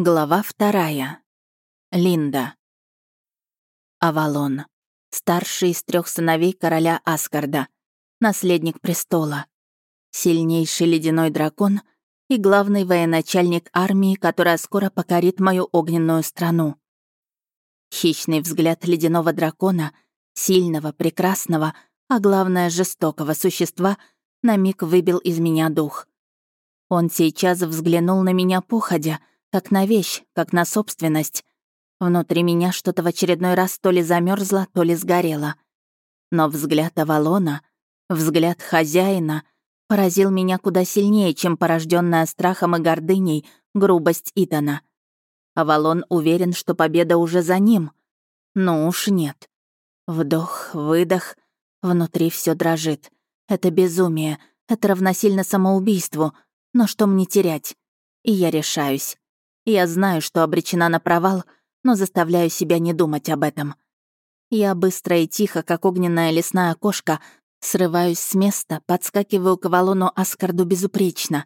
Глава вторая. Линда. Авалон. Старший из трех сыновей короля Аскарда. Наследник престола. Сильнейший ледяной дракон и главный военачальник армии, которая скоро покорит мою огненную страну. Хищный взгляд ледяного дракона, сильного, прекрасного, а главное, жестокого существа, на миг выбил из меня дух. Он сейчас взглянул на меня походя — как на вещь, как на собственность. Внутри меня что-то в очередной раз то ли замерзло, то ли сгорело. Но взгляд Авалона, взгляд хозяина поразил меня куда сильнее, чем порожденная страхом и гордыней грубость Итана. Авалон уверен, что победа уже за ним. Ну уж нет. Вдох, выдох, внутри все дрожит. Это безумие, это равносильно самоубийству. Но что мне терять? И я решаюсь. Я знаю, что обречена на провал, но заставляю себя не думать об этом. Я быстро и тихо, как огненная лесная кошка, срываюсь с места, подскакиваю к Авалону Аскарду безупречно.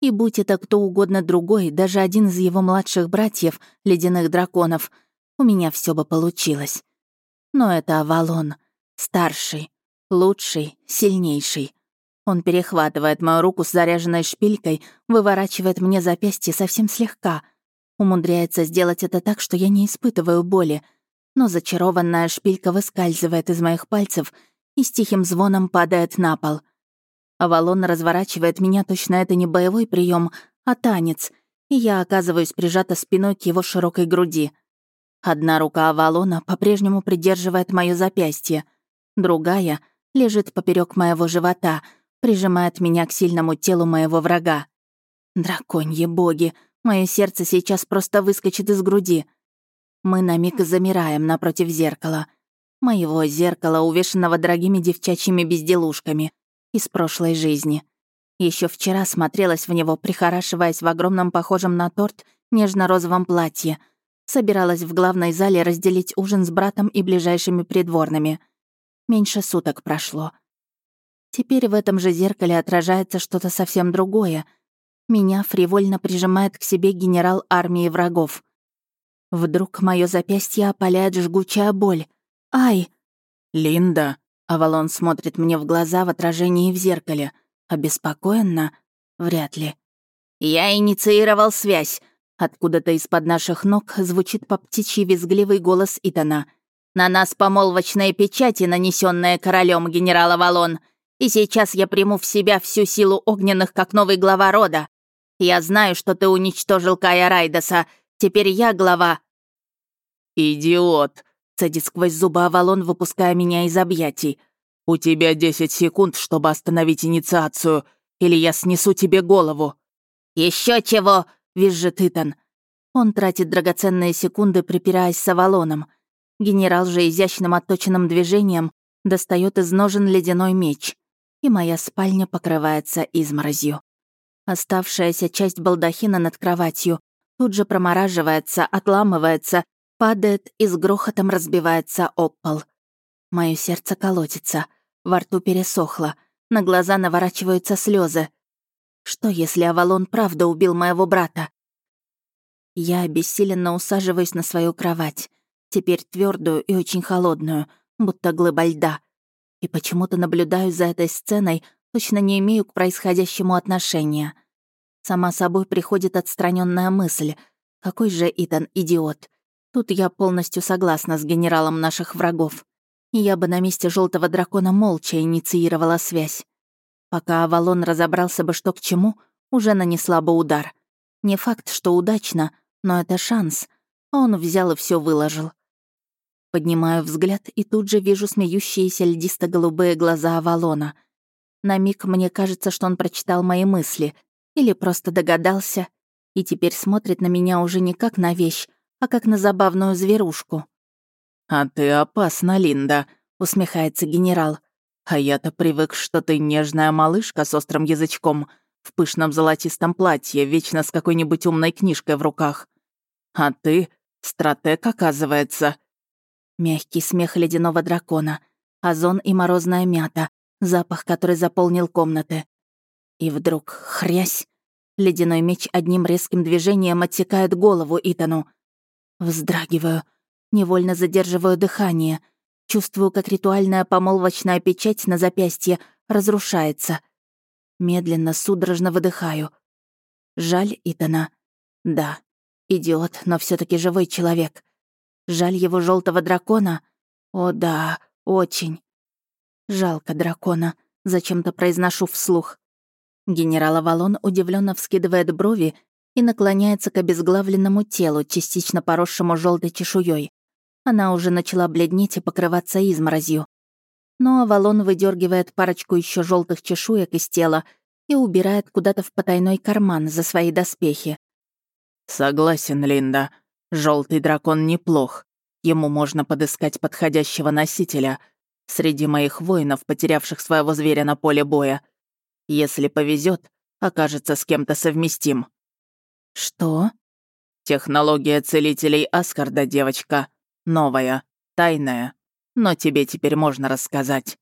И будь это кто угодно другой, даже один из его младших братьев, ледяных драконов, у меня все бы получилось. Но это Авалон, старший, лучший, сильнейший. Он перехватывает мою руку с заряженной шпилькой, выворачивает мне запястье совсем слегка — Умудряется сделать это так, что я не испытываю боли, но зачарованная шпилька выскальзывает из моих пальцев и с тихим звоном падает на пол. Авалон разворачивает меня, точно это не боевой прием, а танец, и я оказываюсь прижата спиной к его широкой груди. Одна рука Авалона по-прежнему придерживает мое запястье, другая лежит поперек моего живота, прижимает меня к сильному телу моего врага. Драконьи боги, Мое сердце сейчас просто выскочит из груди. Мы на миг замираем напротив зеркала. Моего зеркала, увешанного дорогими девчачьими безделушками из прошлой жизни. Еще вчера смотрелась в него, прихорашиваясь в огромном похожем на торт нежно-розовом платье. Собиралась в главной зале разделить ужин с братом и ближайшими придворными. Меньше суток прошло. Теперь в этом же зеркале отражается что-то совсем другое — меня фривольно прижимает к себе генерал армии врагов. Вдруг мое запястье опаляет жгучая боль. «Ай!» «Линда!» Авалон смотрит мне в глаза в отражении в зеркале. Обеспокоенно? Вряд ли. «Я инициировал связь!» Откуда-то из-под наших ног звучит по птичьи визгливый голос Итана. «На нас помолвочные печати, нанесенные королем генерал Авалон, и сейчас я приму в себя всю силу огненных, как новый глава рода. Я знаю, что ты уничтожил Кая Райдаса. Теперь я глава». «Идиот!» — цедит сквозь зубы Авалон, выпуская меня из объятий. «У тебя десять секунд, чтобы остановить инициацию, или я снесу тебе голову». Еще чего!» — визжит Итан. Он тратит драгоценные секунды, припираясь с Авалоном. Генерал же изящным отточенным движением достает из ножен ледяной меч, и моя спальня покрывается изморозью. Оставшаяся часть балдахина над кроватью тут же промораживается, отламывается, падает и с грохотом разбивается об пол. Моё сердце колотится, во рту пересохло, на глаза наворачиваются слезы. Что, если Авалон правда убил моего брата? Я обессиленно усаживаюсь на свою кровать, теперь твердую и очень холодную, будто глыба льда. И почему-то наблюдаю за этой сценой, точно не имею к происходящему отношения. Сама собой приходит отстраненная мысль. Какой же Итан идиот. Тут я полностью согласна с генералом наших врагов. Я бы на месте желтого дракона молча инициировала связь. Пока Авалон разобрался бы, что к чему, уже нанесла бы удар. Не факт, что удачно, но это шанс. Он взял и все выложил. Поднимаю взгляд и тут же вижу смеющиеся льдисто-голубые глаза Авалона — на миг мне кажется, что он прочитал мои мысли или просто догадался и теперь смотрит на меня уже не как на вещь, а как на забавную зверушку. «А ты опасна, Линда», — усмехается генерал. «А я-то привык, что ты нежная малышка с острым язычком, в пышном золотистом платье, вечно с какой-нибудь умной книжкой в руках. А ты — стратег, оказывается». Мягкий смех ледяного дракона, озон и морозная мята, запах, который заполнил комнаты. И вдруг хрясь, Ледяной меч одним резким движением отсекает голову Итану. Вздрагиваю, невольно задерживаю дыхание, чувствую, как ритуальная помолвочная печать на запястье разрушается. Медленно, судорожно выдыхаю. Жаль Итана. Да, идиот, но все таки живой человек. Жаль его желтого дракона. О да, очень. Жалко дракона, зачем-то произношу вслух. Генерал Авалон удивленно вскидывает брови и наклоняется к обезглавленному телу, частично поросшему желтой чешуей. Она уже начала бледнеть и покрываться изморозью. Но Авалон выдергивает парочку еще желтых чешуек из тела и убирает куда-то в потайной карман за свои доспехи. «Согласен, Линда. Желтый дракон неплох. Ему можно подыскать подходящего носителя среди моих воинов, потерявших своего зверя на поле боя. Если повезет, окажется с кем-то совместим». «Что?» «Технология целителей Аскарда, девочка. Новая, тайная. Но тебе теперь можно рассказать».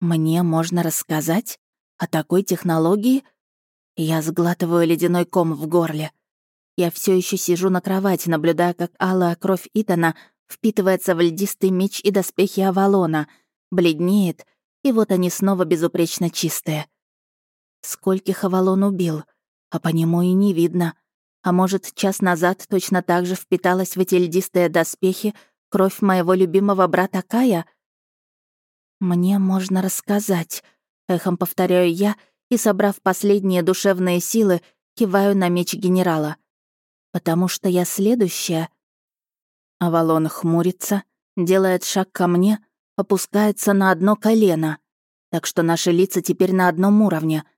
«Мне можно рассказать? О такой технологии?» Я сглатываю ледяной ком в горле. Я все еще сижу на кровати, наблюдая, как алая кровь Итана впитывается в льдистый меч и доспехи Авалона, бледнеет, и вот они снова безупречно чистые. Скольких Авалон убил, а по нему и не видно. А может, час назад точно так же впиталась в эти льдистые доспехи кровь моего любимого брата Кая? «Мне можно рассказать», — эхом повторяю я и, собрав последние душевные силы, киваю на меч генерала. «Потому что я следующая». Авалон хмурится, делает шаг ко мне, опускается на одно колено, так что наши лица теперь на одном уровне —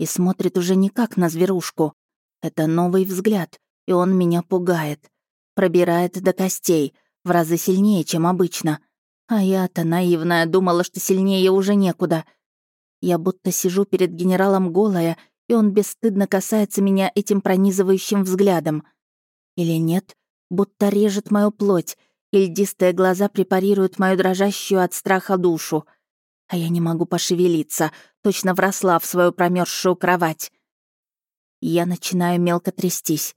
и смотрит уже не как на зверушку. Это новый взгляд, и он меня пугает. Пробирает до костей, в разы сильнее, чем обычно. А я-то наивная думала, что сильнее уже некуда. Я будто сижу перед генералом голая, и он бесстыдно касается меня этим пронизывающим взглядом. Или нет, будто режет мою плоть, и льдистые глаза препарируют мою дрожащую от страха душу — а я не могу пошевелиться, точно вросла в свою промерзшую кровать. Я начинаю мелко трястись.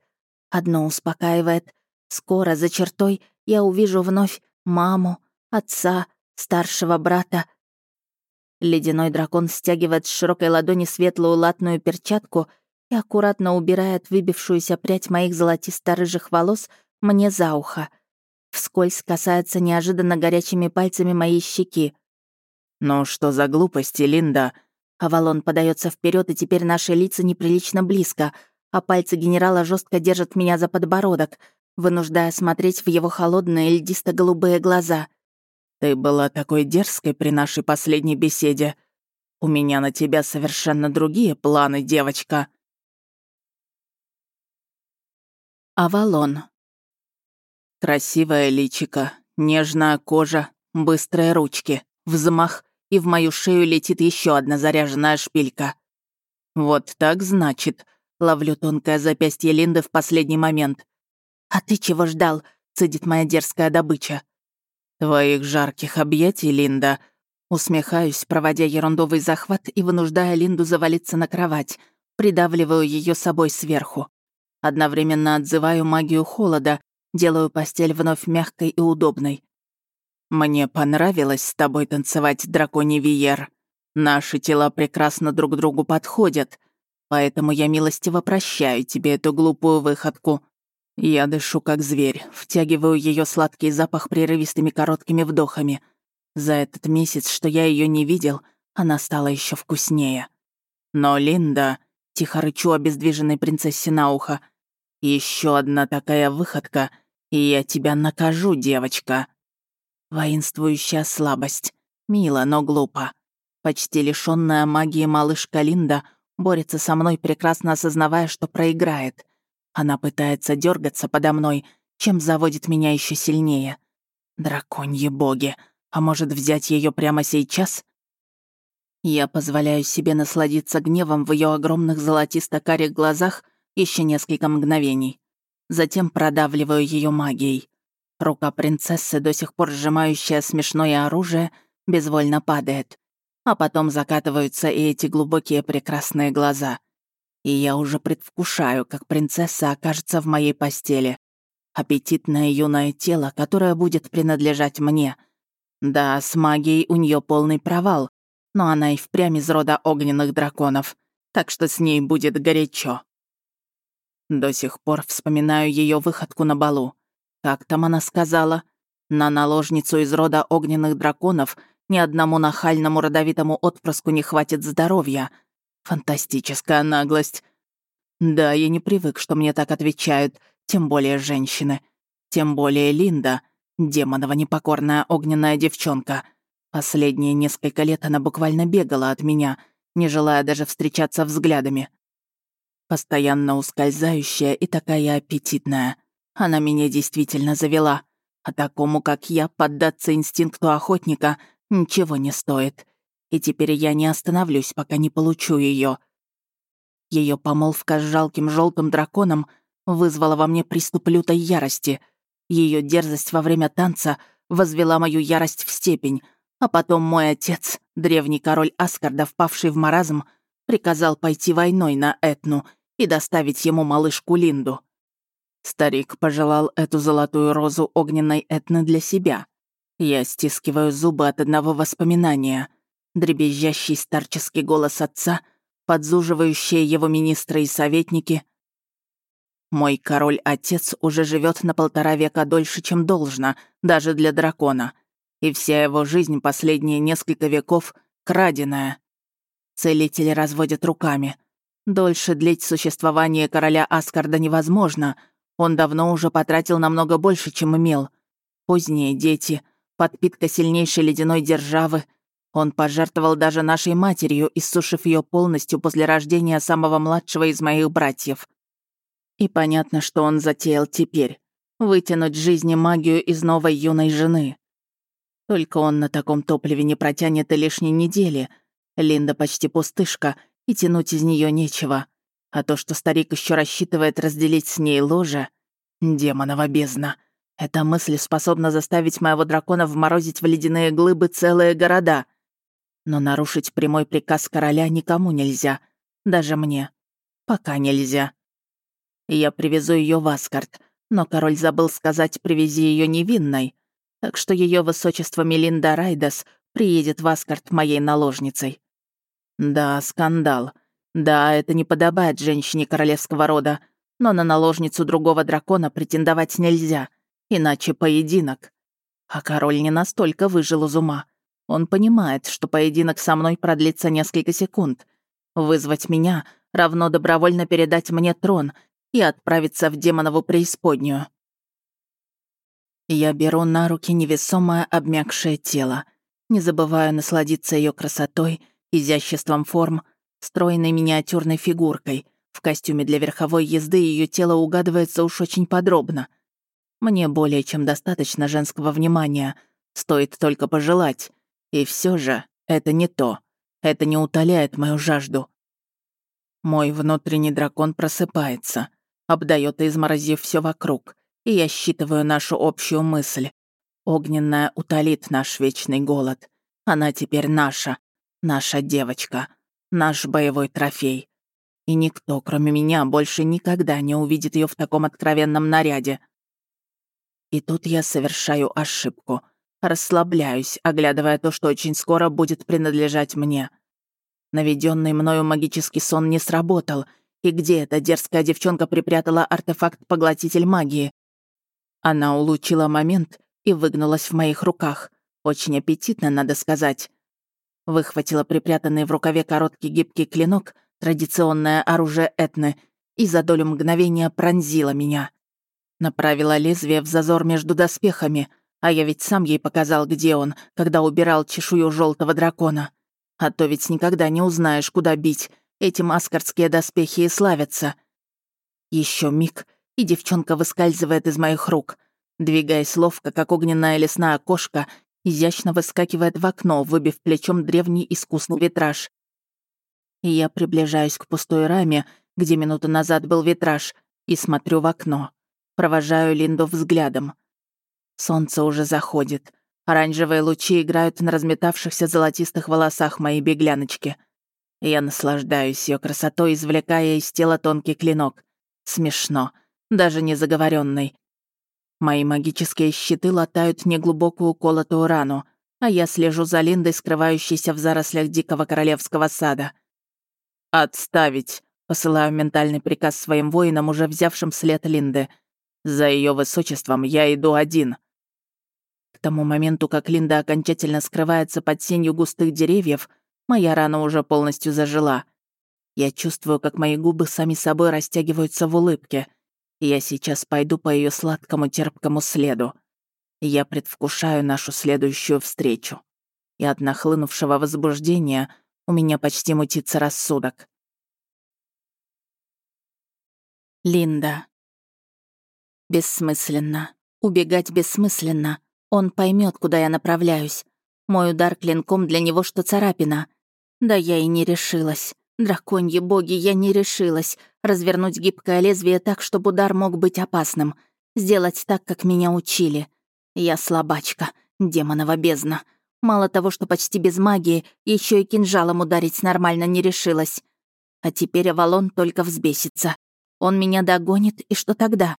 Одно успокаивает. Скоро, за чертой, я увижу вновь маму, отца, старшего брата. Ледяной дракон стягивает с широкой ладони светлую латную перчатку и аккуратно убирает выбившуюся прядь моих золотисто-рыжих волос мне за ухо. Вскользь касается неожиданно горячими пальцами моей щеки. «Ну что за глупости, Линда?» Авалон подается вперед, и теперь наши лица неприлично близко, а пальцы генерала жестко держат меня за подбородок, вынуждая смотреть в его холодные льдисто-голубые глаза. «Ты была такой дерзкой при нашей последней беседе. У меня на тебя совершенно другие планы, девочка». Авалон. Красивая личика, нежная кожа, быстрые ручки, взмах, и в мою шею летит еще одна заряженная шпилька. Вот так значит. Ловлю тонкое запястье Линды в последний момент. «А ты чего ждал?» — цедит моя дерзкая добыча. «Твоих жарких объятий, Линда». Усмехаюсь, проводя ерундовый захват и вынуждая Линду завалиться на кровать. Придавливаю ее собой сверху. Одновременно отзываю магию холода, делаю постель вновь мягкой и удобной. «Мне понравилось с тобой танцевать, драконий Виер. Наши тела прекрасно друг другу подходят, поэтому я милостиво прощаю тебе эту глупую выходку. Я дышу как зверь, втягиваю ее сладкий запах прерывистыми короткими вдохами. За этот месяц, что я ее не видел, она стала еще вкуснее. Но Линда, тихо рычу обездвиженной принцессе на ухо, еще одна такая выходка, и я тебя накажу, девочка. Воинствующая слабость. Мило, но глупо. Почти лишённая магии малышка Линда борется со мной, прекрасно осознавая, что проиграет. Она пытается дергаться подо мной, чем заводит меня еще сильнее. Драконьи боги. А может, взять ее прямо сейчас? Я позволяю себе насладиться гневом в ее огромных золотисто-карих глазах еще несколько мгновений. Затем продавливаю ее магией. Рука принцессы, до сих пор сжимающая смешное оружие, безвольно падает. А потом закатываются и эти глубокие прекрасные глаза. И я уже предвкушаю, как принцесса окажется в моей постели. Аппетитное юное тело, которое будет принадлежать мне. Да, с магией у нее полный провал, но она и впрямь из рода огненных драконов, так что с ней будет горячо. До сих пор вспоминаю ее выходку на балу. Как там она сказала? На наложницу из рода огненных драконов ни одному нахальному родовитому отпрыску не хватит здоровья. Фантастическая наглость. Да, я не привык, что мне так отвечают, тем более женщины. Тем более Линда, демонова непокорная огненная девчонка. Последние несколько лет она буквально бегала от меня, не желая даже встречаться взглядами. Постоянно ускользающая и такая аппетитная. Она меня действительно завела. А такому, как я, поддаться инстинкту охотника ничего не стоит. И теперь я не остановлюсь, пока не получу ее. Ее помолвка с жалким желтым драконом вызвала во мне приступ лютой ярости. Ее дерзость во время танца возвела мою ярость в степень, а потом мой отец, древний король Аскарда, впавший в маразм, приказал пойти войной на Этну и доставить ему малышку Линду. Старик пожелал эту золотую розу огненной Этны для себя. Я стискиваю зубы от одного воспоминания. Дребезжащий старческий голос отца, подзуживающие его министры и советники. Мой король-отец уже живет на полтора века дольше, чем должно, даже для дракона — и вся его жизнь последние несколько веков краденая. Целители разводят руками. Дольше длить существование короля Аскарда невозможно. Он давно уже потратил намного больше, чем имел. Поздние дети, подпитка сильнейшей ледяной державы. Он пожертвовал даже нашей матерью, иссушив ее полностью после рождения самого младшего из моих братьев. И понятно, что он затеял теперь. Вытянуть жизни магию из новой юной жены. Только он на таком топливе не протянет и лишней недели. Линда почти пустышка, и тянуть из нее нечего. А то, что старик еще рассчитывает разделить с ней ложе... Демонова бездна. Эта мысль способна заставить моего дракона вморозить в ледяные глыбы целые города. Но нарушить прямой приказ короля никому нельзя. Даже мне. Пока нельзя. Я привезу ее в Аскарт, но король забыл сказать «привези ее невинной» так что ее высочество Мелинда Райдас приедет в Аскарт моей наложницей. Да, скандал. Да, это не подобает женщине королевского рода, но на наложницу другого дракона претендовать нельзя, иначе поединок. А король не настолько выжил из ума. Он понимает, что поединок со мной продлится несколько секунд. Вызвать меня равно добровольно передать мне трон и отправиться в демонову преисподнюю. Я беру на руки невесомое обмякшее тело, не забываю насладиться ее красотой, изяществом форм, стройной миниатюрной фигуркой. В костюме для верховой езды ее тело угадывается уж очень подробно. Мне более чем достаточно женского внимания, стоит только пожелать. И все же это не то. Это не утоляет мою жажду. Мой внутренний дракон просыпается, обдает изморозив все вокруг и я считываю нашу общую мысль. Огненная утолит наш вечный голод. Она теперь наша, наша девочка, наш боевой трофей. И никто, кроме меня, больше никогда не увидит ее в таком откровенном наряде. И тут я совершаю ошибку. Расслабляюсь, оглядывая то, что очень скоро будет принадлежать мне. Наведенный мною магический сон не сработал, и где эта дерзкая девчонка припрятала артефакт-поглотитель магии? Она улучила момент и выгнулась в моих руках. Очень аппетитно, надо сказать. Выхватила припрятанный в рукаве короткий гибкий клинок, традиционное оружие Этны, и за долю мгновения пронзила меня. Направила лезвие в зазор между доспехами, а я ведь сам ей показал, где он, когда убирал чешую желтого дракона. А то ведь никогда не узнаешь, куда бить. Эти маскарские доспехи и славятся. Еще миг, и девчонка выскальзывает из моих рук. Двигаясь ловко, как огненная лесная кошка, изящно выскакивает в окно, выбив плечом древний искусный витраж. И я приближаюсь к пустой раме, где минуту назад был витраж, и смотрю в окно. Провожаю Линду взглядом. Солнце уже заходит. Оранжевые лучи играют на разметавшихся золотистых волосах моей бегляночки. Я наслаждаюсь ее красотой, извлекая из тела тонкий клинок. Смешно, даже не заговоренный. Мои магические щиты латают неглубокую колотую рану, а я слежу за Линдой, скрывающейся в зарослях дикого королевского сада. «Отставить!» — посылаю ментальный приказ своим воинам, уже взявшим след Линды. «За ее высочеством я иду один». К тому моменту, как Линда окончательно скрывается под сенью густых деревьев, моя рана уже полностью зажила. Я чувствую, как мои губы сами собой растягиваются в улыбке. Я сейчас пойду по ее сладкому терпкому следу. Я предвкушаю нашу следующую встречу. И от нахлынувшего возбуждения у меня почти мутится рассудок. Линда. Бессмысленно. Убегать бессмысленно. Он поймет, куда я направляюсь. Мой удар клинком для него что царапина. Да я и не решилась. Драконьи боги, я не решилась. Развернуть гибкое лезвие так, чтобы удар мог быть опасным. Сделать так, как меня учили. Я слабачка, демонова бездна. Мало того, что почти без магии, еще и кинжалом ударить нормально не решилась. А теперь Авалон только взбесится. Он меня догонит, и что тогда?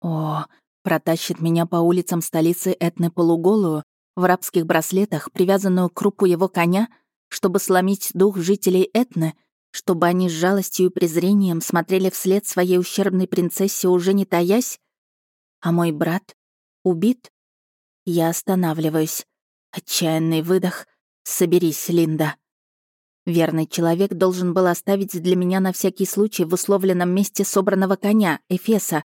О, протащит меня по улицам столицы Этны полуголую, в рабских браслетах, привязанную к крупу его коня, чтобы сломить дух жителей Этны, чтобы они с жалостью и презрением смотрели вслед своей ущербной принцессе, уже не таясь? А мой брат убит? Я останавливаюсь. Отчаянный выдох. «Соберись, Линда». Верный человек должен был оставить для меня на всякий случай в условленном месте собранного коня, Эфеса.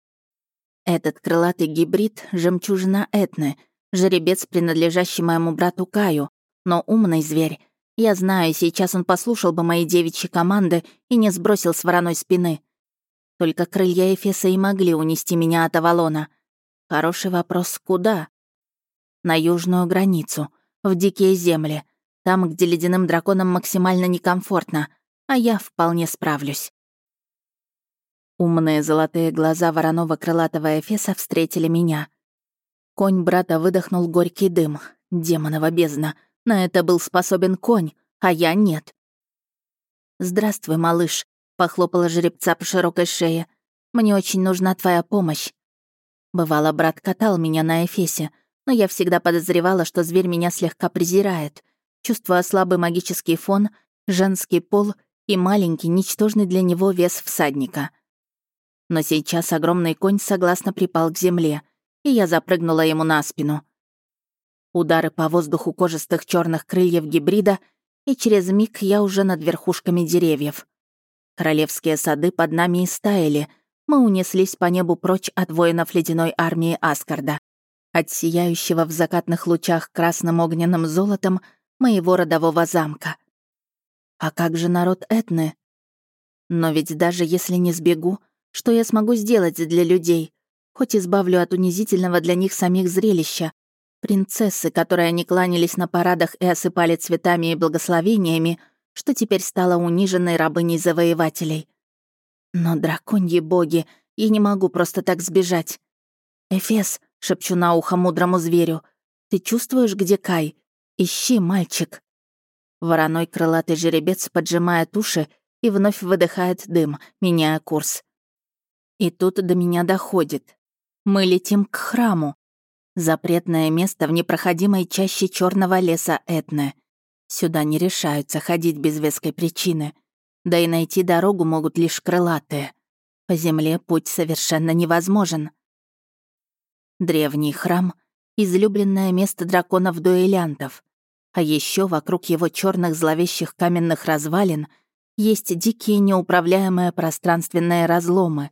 Этот крылатый гибрид — жемчужина Этны, жеребец, принадлежащий моему брату Каю, но умный зверь. Я знаю, сейчас он послушал бы мои девичьи команды и не сбросил с вороной спины. Только крылья Эфеса и могли унести меня от Авалона. Хороший вопрос, куда? на южную границу, в дикие земли, там, где ледяным драконам максимально некомфортно, а я вполне справлюсь. Умные золотые глаза вороного крылатого Эфеса встретили меня. Конь брата выдохнул горький дым. Демонова бездна. На это был способен конь, а я нет. «Здравствуй, малыш», — похлопала жеребца по широкой шее. «Мне очень нужна твоя помощь». Бывало, брат катал меня на Эфесе, но я всегда подозревала, что зверь меня слегка презирает, чувствуя слабый магический фон, женский пол и маленький, ничтожный для него вес всадника. Но сейчас огромный конь согласно припал к земле, и я запрыгнула ему на спину. Удары по воздуху кожистых черных крыльев гибрида, и через миг я уже над верхушками деревьев. Королевские сады под нами истаяли, мы унеслись по небу прочь от воинов ледяной армии Аскарда от сияющего в закатных лучах красным огненным золотом моего родового замка. А как же народ Этны? Но ведь даже если не сбегу, что я смогу сделать для людей? Хоть избавлю от унизительного для них самих зрелища. Принцессы, которые они кланялись на парадах и осыпали цветами и благословениями, что теперь стала униженной рабыней завоевателей. Но, драконьи боги, я не могу просто так сбежать. Эфес, шепчу на ухо мудрому зверю. «Ты чувствуешь, где Кай? Ищи, мальчик!» Вороной крылатый жеребец поджимает уши и вновь выдыхает дым, меняя курс. И тут до меня доходит. Мы летим к храму. Запретное место в непроходимой чаще черного леса Этны. Сюда не решаются ходить без веской причины. Да и найти дорогу могут лишь крылатые. По земле путь совершенно невозможен. Древний храм — излюбленное место драконов-дуэлянтов. А еще вокруг его черных зловещих каменных развалин есть дикие неуправляемые пространственные разломы.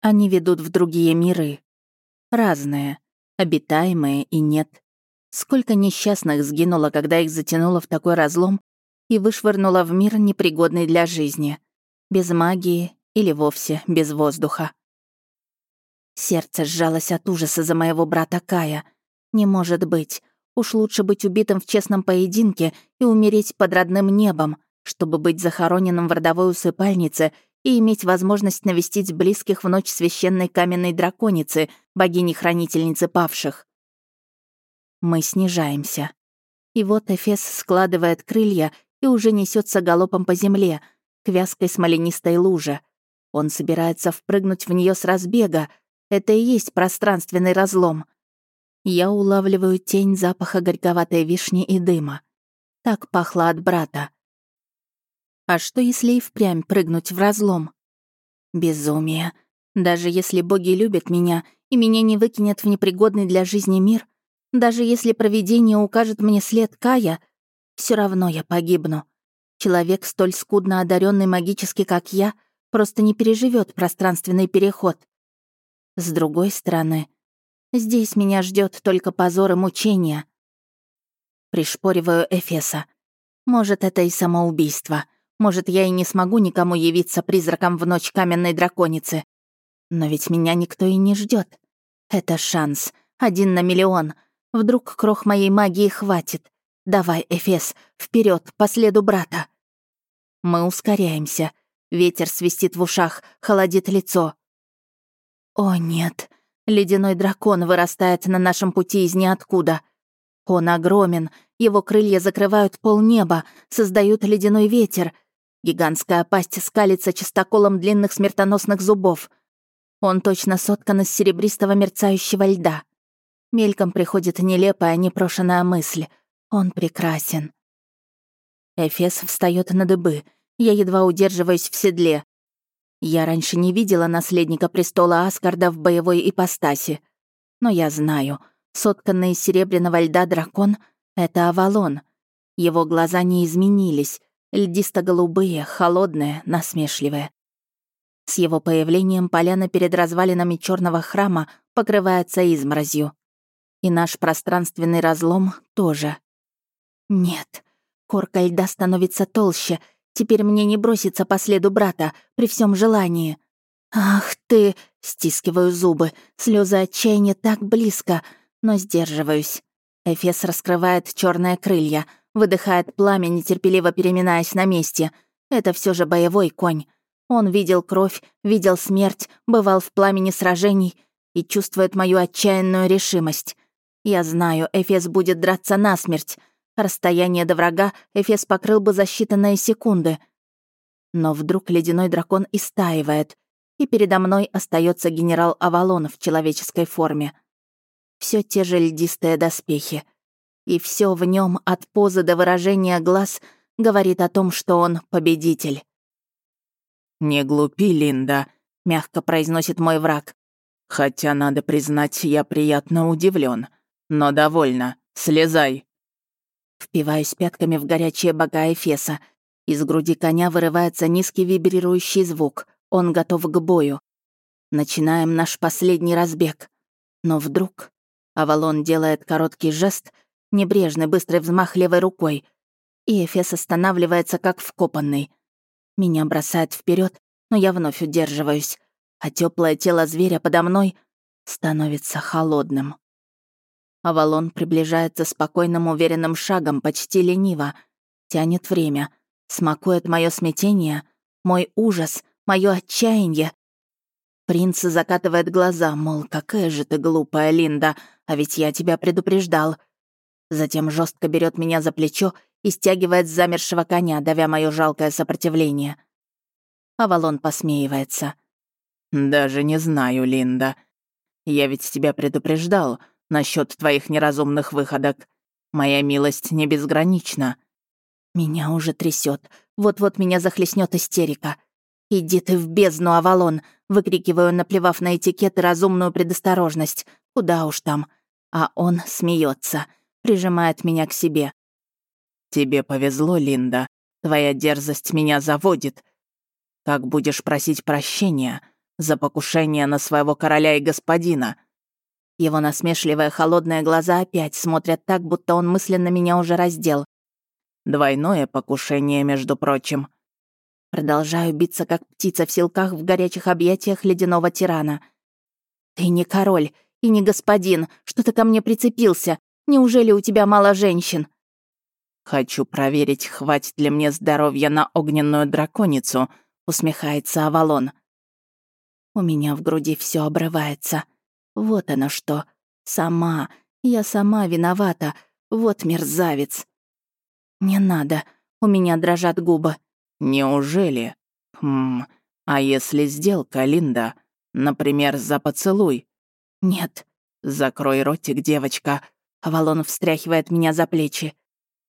Они ведут в другие миры. Разные, обитаемые и нет. Сколько несчастных сгинуло, когда их затянуло в такой разлом и вышвырнуло в мир, непригодный для жизни. Без магии или вовсе без воздуха. Сердце сжалось от ужаса за моего брата Кая. Не может быть. Уж лучше быть убитым в честном поединке и умереть под родным небом, чтобы быть захороненным в родовой усыпальнице и иметь возможность навестить близких в ночь священной каменной драконицы, богини-хранительницы павших. Мы снижаемся. И вот Эфес складывает крылья и уже несется галопом по земле, к вязкой смоленистой луже. Он собирается впрыгнуть в нее с разбега. Это и есть пространственный разлом. Я улавливаю тень запаха горьковатой вишни и дыма. Так пахло от брата. А что, если и впрямь прыгнуть в разлом? Безумие. Даже если боги любят меня, и меня не выкинет в непригодный для жизни мир, даже если провидение укажет мне след Кая, все равно я погибну. Человек, столь скудно одаренный магически, как я, просто не переживет пространственный переход. С другой стороны, здесь меня ждет только позор и мучения. Пришпориваю Эфеса. Может, это и самоубийство. Может, я и не смогу никому явиться призраком в ночь каменной драконицы. Но ведь меня никто и не ждет. Это шанс. Один на миллион. Вдруг крох моей магии хватит. Давай, Эфес, вперед по следу брата. Мы ускоряемся. Ветер свистит в ушах, холодит лицо. О, нет. Ледяной дракон вырастает на нашем пути из ниоткуда. Он огромен, его крылья закрывают полнеба, создают ледяной ветер. Гигантская пасть скалится чистоколом длинных смертоносных зубов. Он точно соткан из серебристого мерцающего льда. Мельком приходит нелепая, непрошенная мысль. Он прекрасен. Эфес встает на дыбы. Я едва удерживаюсь в седле. Я раньше не видела наследника престола Аскарда в боевой ипостаси. Но я знаю, сотканный из серебряного льда дракон — это Авалон. Его глаза не изменились, льдисто-голубые, холодные, насмешливые. С его появлением поляна перед развалинами черного храма покрывается изморозью. И наш пространственный разлом тоже. Нет, корка льда становится толще. Теперь мне не броситься по следу брата при всем желании. Ах ты! Стискиваю зубы. Слезы отчаяния так близко, но сдерживаюсь. Эфес раскрывает черные крылья, выдыхает пламя, нетерпеливо переминаясь на месте. Это все же боевой конь. Он видел кровь, видел смерть, бывал в пламени сражений и чувствует мою отчаянную решимость. Я знаю, Эфес будет драться насмерть. Расстояние до врага Эфес покрыл бы за считанные секунды. Но вдруг ледяной дракон истаивает, и передо мной остается генерал Авалон в человеческой форме. Все те же льдистые доспехи. И все в нем от позы до выражения глаз говорит о том, что он победитель. «Не глупи, Линда», — мягко произносит мой враг. «Хотя, надо признать, я приятно удивлен. Но довольно. Слезай». Впиваюсь пятками в горячие бока Эфеса. Из груди коня вырывается низкий вибрирующий звук. Он готов к бою. Начинаем наш последний разбег. Но вдруг Авалон делает короткий жест, небрежный быстрый взмах левой рукой, и Эфес останавливается как вкопанный. Меня бросает вперед, но я вновь удерживаюсь, а теплое тело зверя подо мной становится холодным. Авалон приближается спокойным уверенным шагом, почти лениво, тянет время, смакует мое смятение, мой ужас, мое отчаяние. Принц закатывает глаза, мол, какая же ты глупая, Линда, а ведь я тебя предупреждал. Затем жестко берет меня за плечо и стягивает с замершего коня, давя мое жалкое сопротивление. Авалон посмеивается. «Даже не знаю, Линда. Я ведь тебя предупреждал насчет твоих неразумных выходок. Моя милость не безгранична». Меня уже трясет. Вот-вот меня захлестнет истерика. «Иди ты в бездну, Авалон!» — выкрикиваю, наплевав на этикет и разумную предосторожность. Куда уж там. А он смеется, прижимает меня к себе. «Тебе повезло, Линда. Твоя дерзость меня заводит. Как будешь просить прощения за покушение на своего короля и господина?» Его насмешливые холодные глаза опять смотрят так, будто он мысленно меня уже раздел. «Двойное покушение, между прочим». Продолжаю биться, как птица в силках в горячих объятиях ледяного тирана. «Ты не король и не господин. Что ты ко мне прицепился? Неужели у тебя мало женщин?» «Хочу проверить, хватит ли мне здоровья на огненную драконицу», — усмехается Авалон. У меня в груди все обрывается. Вот оно что. Сама. Я сама виновата. Вот мерзавец. Не надо. У меня дрожат губы. «Неужели? Хм, а если сделка, Линда? Например, за поцелуй?» «Нет». «Закрой ротик, девочка». Авалон встряхивает меня за плечи.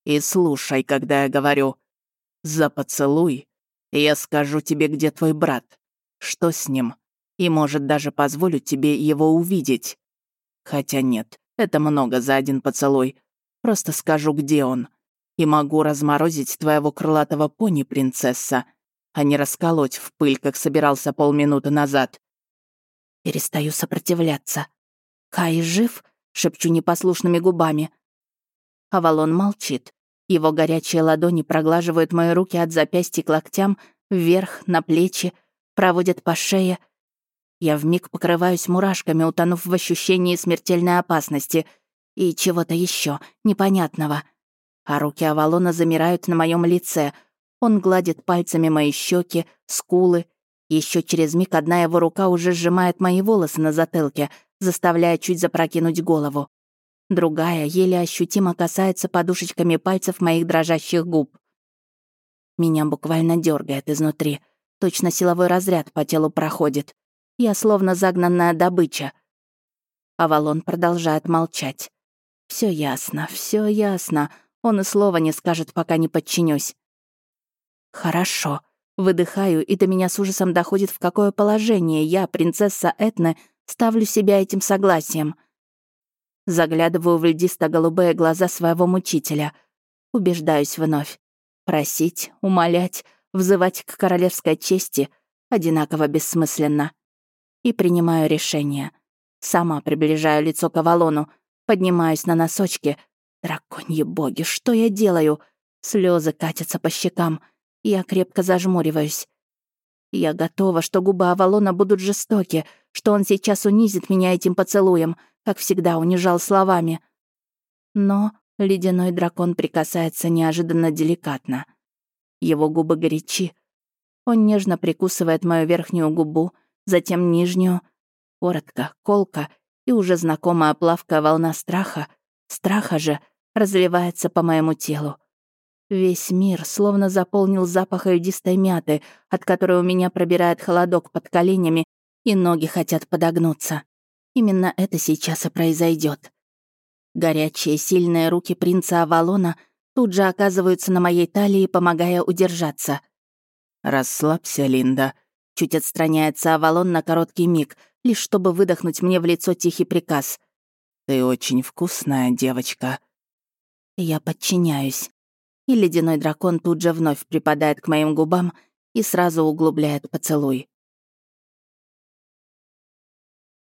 «И слушай, когда я говорю. За поцелуй я скажу тебе, где твой брат, что с ним, и, может, даже позволю тебе его увидеть. Хотя нет, это много за один поцелуй. Просто скажу, где он и могу разморозить твоего крылатого пони, принцесса, а не расколоть в пыль, как собирался полминуты назад». Перестаю сопротивляться. «Кай жив?» — шепчу непослушными губами. Авалон молчит. Его горячие ладони проглаживают мои руки от запястья к локтям, вверх, на плечи, проводят по шее. Я вмиг покрываюсь мурашками, утонув в ощущении смертельной опасности и чего-то еще непонятного — а руки Авалона замирают на моем лице. Он гладит пальцами мои щеки, скулы. Еще через миг одна его рука уже сжимает мои волосы на затылке, заставляя чуть запрокинуть голову. Другая еле ощутимо касается подушечками пальцев моих дрожащих губ. Меня буквально дергает изнутри. Точно силовой разряд по телу проходит. Я словно загнанная добыча. Авалон продолжает молчать. Все ясно, все ясно. Он и слова не скажет, пока не подчинюсь. Хорошо. Выдыхаю, и до меня с ужасом доходит, в какое положение я, принцесса Этна, ставлю себя этим согласием. Заглядываю в льдисто-голубые глаза своего мучителя. Убеждаюсь вновь. Просить, умолять, взывать к королевской чести одинаково бессмысленно. И принимаю решение. Сама приближаю лицо к Авалону, поднимаюсь на носочки — Драконьи боги, что я делаю? Слезы катятся по щекам. Я крепко зажмуриваюсь. Я готова, что губы Авалона будут жестоки, что он сейчас унизит меня этим поцелуем, как всегда унижал словами. Но ледяной дракон прикасается неожиданно деликатно. Его губы горячи. Он нежно прикусывает мою верхнюю губу, затем нижнюю. Коротко, колко и уже знакомая плавкая волна страха, страха же, разливается по моему телу. Весь мир словно заполнил запах льдистой мяты, от которой у меня пробирает холодок под коленями, и ноги хотят подогнуться. Именно это сейчас и произойдет. Горячие, сильные руки принца Авалона тут же оказываются на моей талии, помогая удержаться. «Расслабься, Линда», — чуть отстраняется Авалон на короткий миг, лишь чтобы выдохнуть мне в лицо тихий приказ. «Ты очень вкусная девочка». Я подчиняюсь. И ледяной дракон тут же вновь припадает к моим губам и сразу углубляет поцелуй.